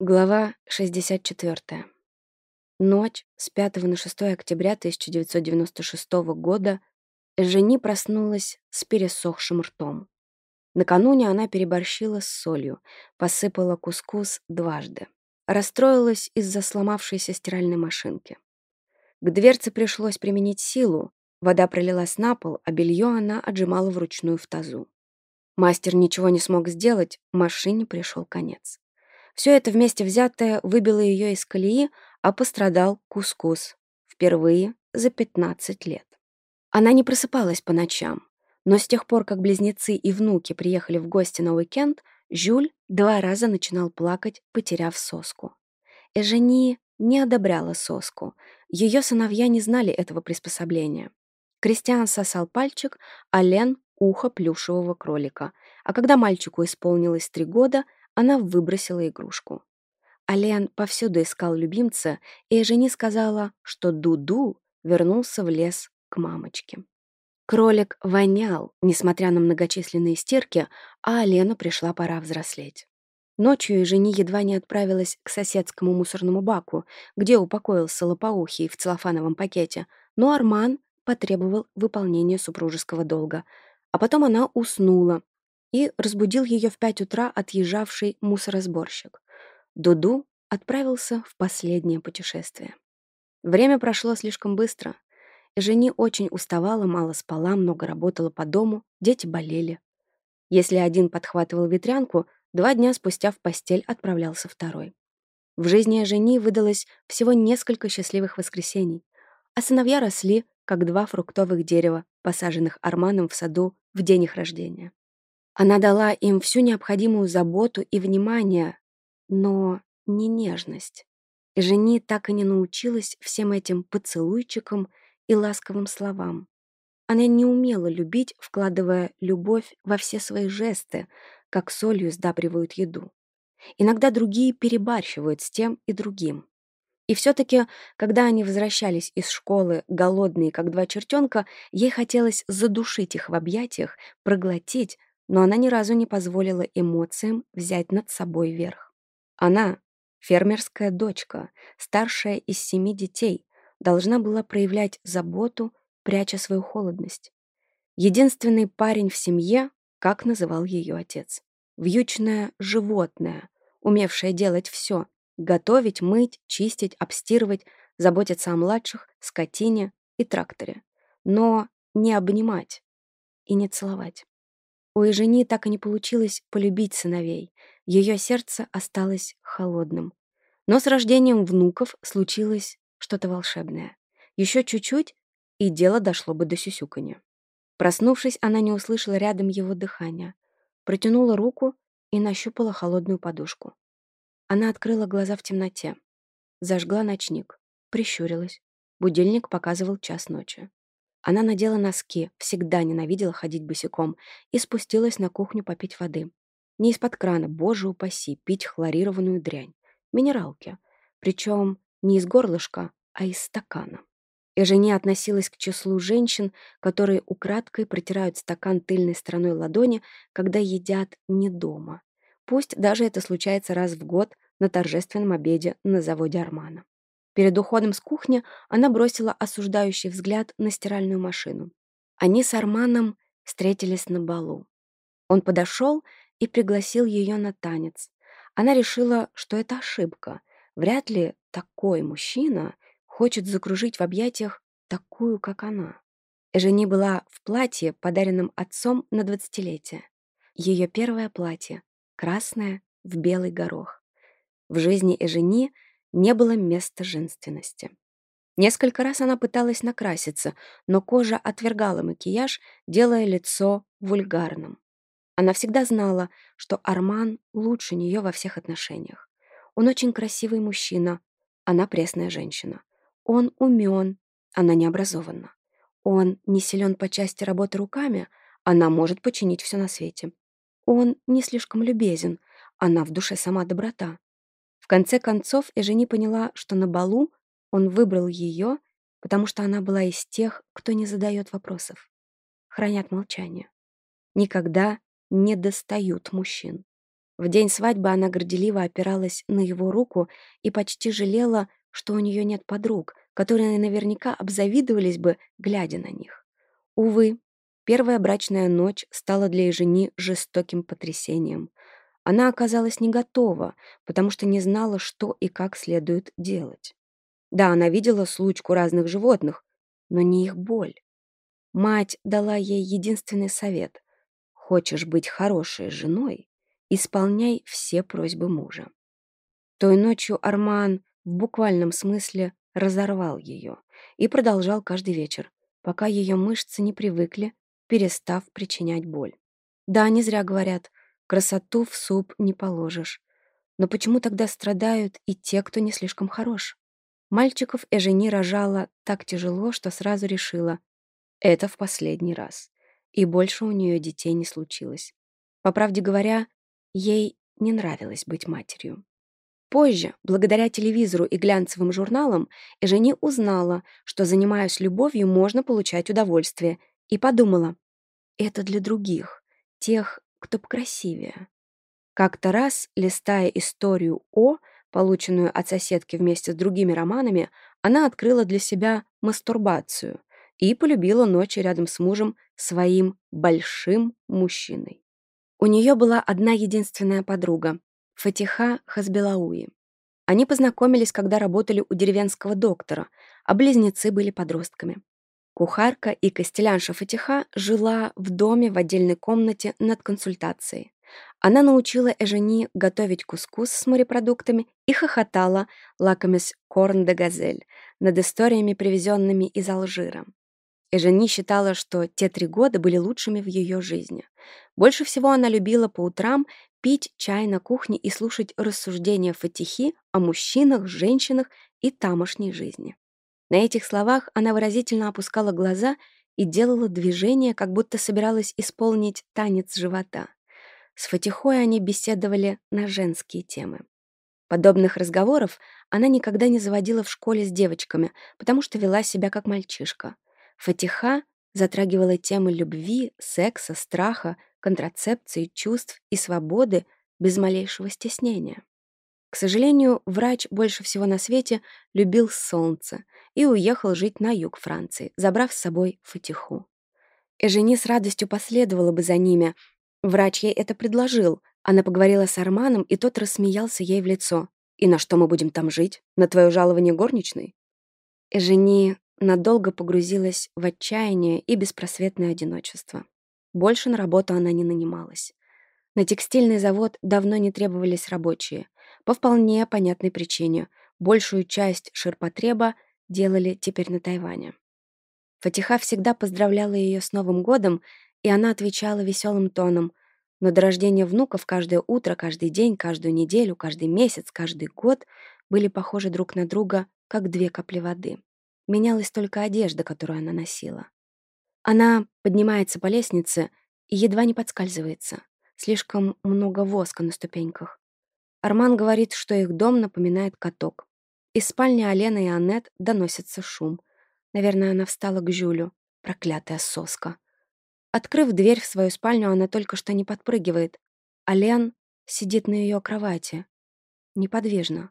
Глава 64. Ночь с 5 на 6 октября 1996 года Жени проснулась с пересохшим ртом. Накануне она переборщила с солью, посыпала кускус дважды. Расстроилась из-за сломавшейся стиральной машинки. К дверце пришлось применить силу, вода пролилась на пол, а белье она отжимала вручную в тазу. Мастер ничего не смог сделать, машине пришел конец. Все это вместе взятое выбило ее из колеи, а пострадал кускус. Впервые за 15 лет. Она не просыпалась по ночам, но с тех пор, как близнецы и внуки приехали в гости на уикенд, Жюль два раза начинал плакать, потеряв соску. Эжени не одобряла соску. Ее сыновья не знали этого приспособления. Кристиан сосал пальчик, а Лен — ухо плюшевого кролика. А когда мальчику исполнилось три года — она выбросила игрушку. Ален повсюду искал любимца, и Жени сказала, что Дуду вернулся в лес к мамочке. Кролик вонял, несмотря на многочисленные стирки, а Алену пришла пора взрослеть. Ночью Жени едва не отправилась к соседскому мусорному баку, где упокоился лопоухий в целлофановом пакете, но Арман потребовал выполнения супружеского долга. А потом она уснула, и разбудил ее в пять утра отъезжавший мусоросборщик. Дуду отправился в последнее путешествие. Время прошло слишком быстро. Жени очень уставала, мало спала, много работала по дому, дети болели. Если один подхватывал ветрянку, два дня спустя в постель отправлялся второй. В жизни Жени выдалось всего несколько счастливых воскресений, а сыновья росли, как два фруктовых дерева, посаженных Арманом в саду в день их рождения. Она дала им всю необходимую заботу и внимание, но не нежность. Жени так и не научилась всем этим поцелуйчикам и ласковым словам. Она не умела любить, вкладывая любовь во все свои жесты, как солью сдабривают еду. Иногда другие перебарщивают с тем и другим. И все-таки, когда они возвращались из школы, голодные, как два чертенка, ей хотелось задушить их в объятиях, проглотить, но она ни разу не позволила эмоциям взять над собой верх. Она, фермерская дочка, старшая из семи детей, должна была проявлять заботу, пряча свою холодность. Единственный парень в семье, как называл ее отец. Вьючное животное, умевшее делать все — готовить, мыть, чистить, обстирывать, заботиться о младших, скотине и тракторе. Но не обнимать и не целовать. У Эжени так и не получилось полюбить сыновей. Ее сердце осталось холодным. Но с рождением внуков случилось что-то волшебное. Еще чуть-чуть, и дело дошло бы до сюсюканья. Проснувшись, она не услышала рядом его дыхания. Протянула руку и нащупала холодную подушку. Она открыла глаза в темноте. Зажгла ночник. Прищурилась. Будильник показывал час ночи. Она надела носки, всегда ненавидела ходить босиком, и спустилась на кухню попить воды. Не из-под крана, боже упаси, пить хлорированную дрянь. Минералки. Причем не из горлышка, а из стакана. Эжене относилась к числу женщин, которые украдкой протирают стакан тыльной стороной ладони, когда едят не дома. Пусть даже это случается раз в год на торжественном обеде на заводе Армана. Перед уходом с кухни она бросила осуждающий взгляд на стиральную машину. Они с Арманом встретились на балу. Он подошел и пригласил ее на танец. Она решила, что это ошибка. Вряд ли такой мужчина хочет закружить в объятиях такую, как она. Жени была в платье, подаренном отцом на двадцатилетие. Ее первое платье, красное, в белый горох. В жизни Эжени – не было места женственности. Несколько раз она пыталась накраситься, но кожа отвергала макияж, делая лицо вульгарным. Она всегда знала, что Арман лучше нее во всех отношениях. Он очень красивый мужчина, она пресная женщина. Он умен, она необразованна. Он не силен по части работы руками, она может починить все на свете. Он не слишком любезен, она в душе сама доброта. В конце концов, Эжени поняла, что на балу он выбрал ее, потому что она была из тех, кто не задает вопросов, хранят молчание, никогда не достают мужчин. В день свадьбы она горделиво опиралась на его руку и почти жалела, что у нее нет подруг, которые наверняка обзавидовались бы, глядя на них. Увы, первая брачная ночь стала для Ежени жестоким потрясением — она оказалась не готова, потому что не знала, что и как следует делать. Да, она видела случку разных животных, но не их боль. Мать дала ей единственный совет. Хочешь быть хорошей женой, исполняй все просьбы мужа. Той ночью Арман в буквальном смысле разорвал ее и продолжал каждый вечер, пока ее мышцы не привыкли, перестав причинять боль. Да, не зря говорят, Красоту в суп не положишь. Но почему тогда страдают и те, кто не слишком хорош? Мальчиков Эжени рожала так тяжело, что сразу решила — это в последний раз. И больше у нее детей не случилось. По правде говоря, ей не нравилось быть матерью. Позже, благодаря телевизору и глянцевым журналам, Эжени узнала, что, занимаясь любовью, можно получать удовольствие, и подумала, это для других, тех, кто покрасивее. Как-то раз, листая историю О, полученную от соседки вместе с другими романами, она открыла для себя мастурбацию и полюбила ночи рядом с мужем своим большим мужчиной. У нее была одна единственная подруга — Фатиха Хазбелауи. Они познакомились, когда работали у деревенского доктора, а близнецы были подростками. Кухарка и костелянша Фатиха жила в доме в отдельной комнате над консультацией. Она научила Эжени готовить кускус с морепродуктами и хохотала, лакомясь корн де газель, над историями, привезенными из Алжира. Эжени считала, что те три года были лучшими в ее жизни. Больше всего она любила по утрам пить чай на кухне и слушать рассуждения Фатихи о мужчинах, женщинах и тамошней жизни. На этих словах она выразительно опускала глаза и делала движение, как будто собиралась исполнить танец живота. С Фатихой они беседовали на женские темы. Подобных разговоров она никогда не заводила в школе с девочками, потому что вела себя как мальчишка. Фатиха затрагивала темы любви, секса, страха, контрацепции, чувств и свободы без малейшего стеснения. К сожалению, врач больше всего на свете любил солнце и уехал жить на юг Франции, забрав с собой Фатиху. Эжени с радостью последовала бы за ними. Врач ей это предложил. Она поговорила с Арманом, и тот рассмеялся ей в лицо. «И на что мы будем там жить? На твое жалование горничной?» Эжени надолго погрузилась в отчаяние и беспросветное одиночество. Больше на работу она не нанималась. На текстильный завод давно не требовались рабочие — по вполне понятной причине. Большую часть ширпотреба делали теперь на Тайване. Фатиха всегда поздравляла ее с Новым годом, и она отвечала веселым тоном. Но до рождения внуков каждое утро, каждый день, каждую неделю, каждый месяц, каждый год были похожи друг на друга, как две капли воды. Менялась только одежда, которую она носила. Она поднимается по лестнице и едва не подскальзывается. Слишком много воска на ступеньках. Арман говорит, что их дом напоминает каток. Из спальни Алены и Аннет доносится шум. Наверное, она встала к Жюлю. Проклятая соска. Открыв дверь в свою спальню, она только что не подпрыгивает. Ален сидит на ее кровати. Неподвижно.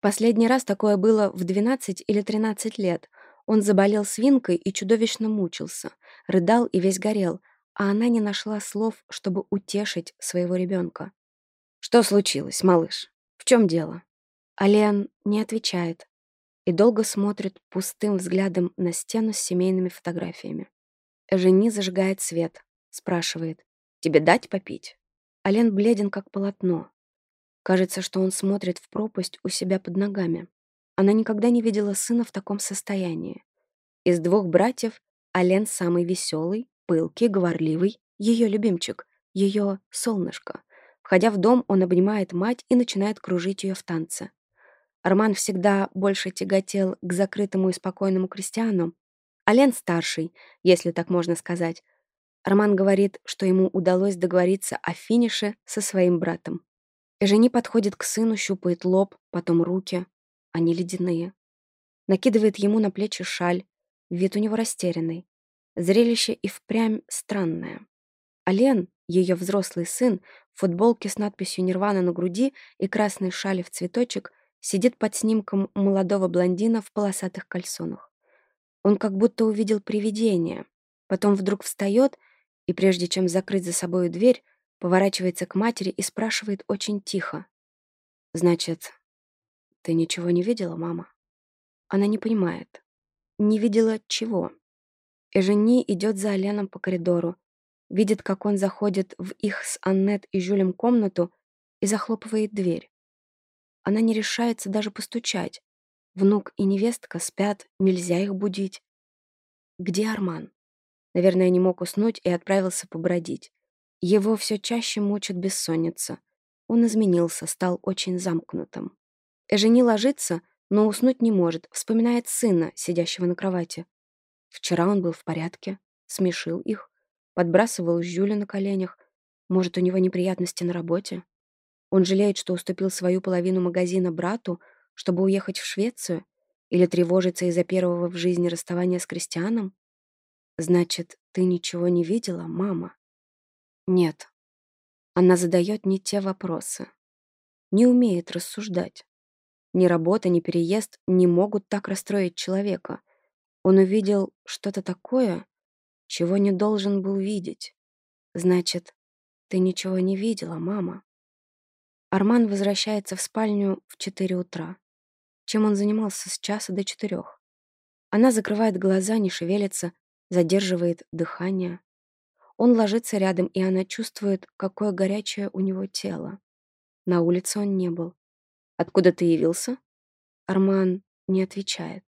Последний раз такое было в 12 или 13 лет. Он заболел свинкой и чудовищно мучился. Рыдал и весь горел, а она не нашла слов, чтобы утешить своего ребенка. «Что случилось, малыш? В чем дело?» Ален не отвечает и долго смотрит пустым взглядом на стену с семейными фотографиями. Жени зажигает свет, спрашивает. «Тебе дать попить?» Ален бледен, как полотно. Кажется, что он смотрит в пропасть у себя под ногами. Она никогда не видела сына в таком состоянии. Из двух братьев Ален самый веселый, пылкий, говорливый, ее любимчик, ее солнышко. Входя в дом, он обнимает мать и начинает кружить ее в танце. Арман всегда больше тяготел к закрытому и спокойному крестьяну. А старший, если так можно сказать. Арман говорит, что ему удалось договориться о финише со своим братом. Жени подходит к сыну, щупает лоб, потом руки. Они ледяные. Накидывает ему на плечи шаль. Вид у него растерянный. Зрелище и впрямь странное. Ален, ее взрослый сын, футболке с надписью «Нирвана» на груди и красной шали в цветочек, сидит под снимком молодого блондина в полосатых кальсонах. Он как будто увидел привидение, потом вдруг встает и, прежде чем закрыть за собою дверь, поворачивается к матери и спрашивает очень тихо. «Значит, ты ничего не видела, мама?» Она не понимает. Не видела чего. Эжени идет за Оленом по коридору, видит, как он заходит в их с Аннет и Жюлем комнату и захлопывает дверь. Она не решается даже постучать. Внук и невестка спят, нельзя их будить. Где Арман? Наверное, не мог уснуть и отправился побродить. Его все чаще мучит бессонница. Он изменился, стал очень замкнутым. Эжени ложится, но уснуть не может, вспоминает сына, сидящего на кровати. Вчера он был в порядке, смешил их подбрасывал Жюля на коленях. Может, у него неприятности на работе? Он жалеет, что уступил свою половину магазина брату, чтобы уехать в Швецию? Или тревожится из-за первого в жизни расставания с Кристианом? Значит, ты ничего не видела, мама? Нет. Она задает не те вопросы. Не умеет рассуждать. Ни работа, ни переезд не могут так расстроить человека. Он увидел что-то такое, чего не должен был видеть. Значит, ты ничего не видела, мама. Арман возвращается в спальню в 4 утра. Чем он занимался с часа до четырех? Она закрывает глаза, не шевелится, задерживает дыхание. Он ложится рядом, и она чувствует, какое горячее у него тело. На улице он не был. «Откуда ты явился?» Арман не отвечает.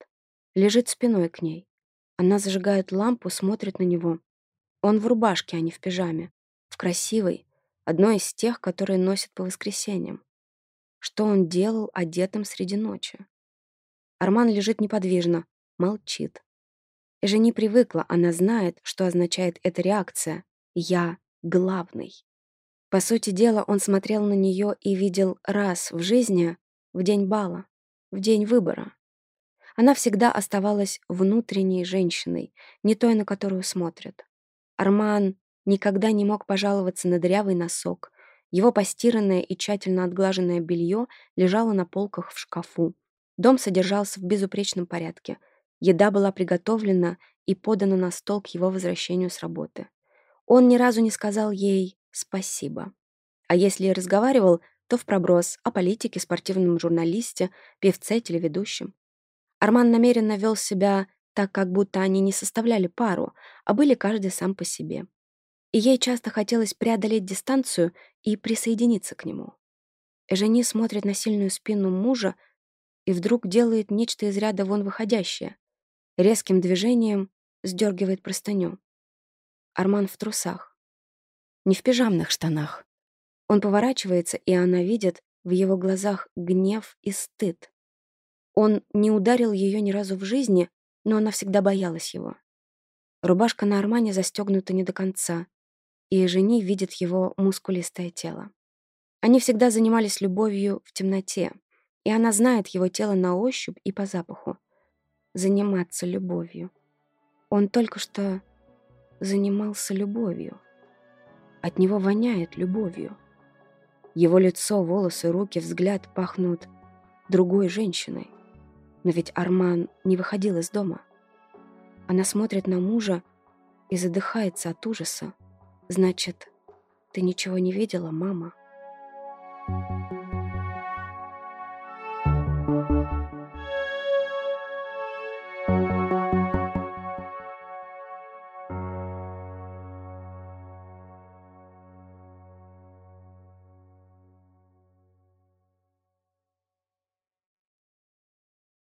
Лежит спиной к ней. Она зажигает лампу, смотрит на него. Он в рубашке, а не в пижаме. В красивой, одной из тех, которые носят по воскресеньям. Что он делал одетым среди ночи? Арман лежит неподвижно, молчит. Жени привыкла, она знает, что означает эта реакция. «Я главный». По сути дела, он смотрел на нее и видел раз в жизни, в день бала, в день выбора. Она всегда оставалась внутренней женщиной, не той, на которую смотрят. Арман никогда не мог пожаловаться на дырявый носок. Его постиранное и тщательно отглаженное белье лежало на полках в шкафу. Дом содержался в безупречном порядке. Еда была приготовлена и подана на стол к его возвращению с работы. Он ни разу не сказал ей «спасибо». А если и разговаривал, то в проброс о политике, спортивном журналисте, певце, телеведущем. Арман намеренно вел себя так, как будто они не составляли пару, а были каждый сам по себе. И ей часто хотелось преодолеть дистанцию и присоединиться к нему. Жени смотрит на сильную спину мужа и вдруг делает нечто из ряда вон выходящее. Резким движением сдергивает простыню. Арман в трусах. Не в пижамных штанах. Он поворачивается, и она видит в его глазах гнев и стыд. Он не ударил ее ни разу в жизни, но она всегда боялась его. Рубашка на Армане застегнута не до конца, и Жени видит его мускулистое тело. Они всегда занимались любовью в темноте, и она знает его тело на ощупь и по запаху. Заниматься любовью. Он только что занимался любовью. От него воняет любовью. Его лицо, волосы, руки, взгляд пахнут другой женщиной. Но ведь Арман не выходил из дома. Она смотрит на мужа и задыхается от ужаса. «Значит, ты ничего не видела, мама?»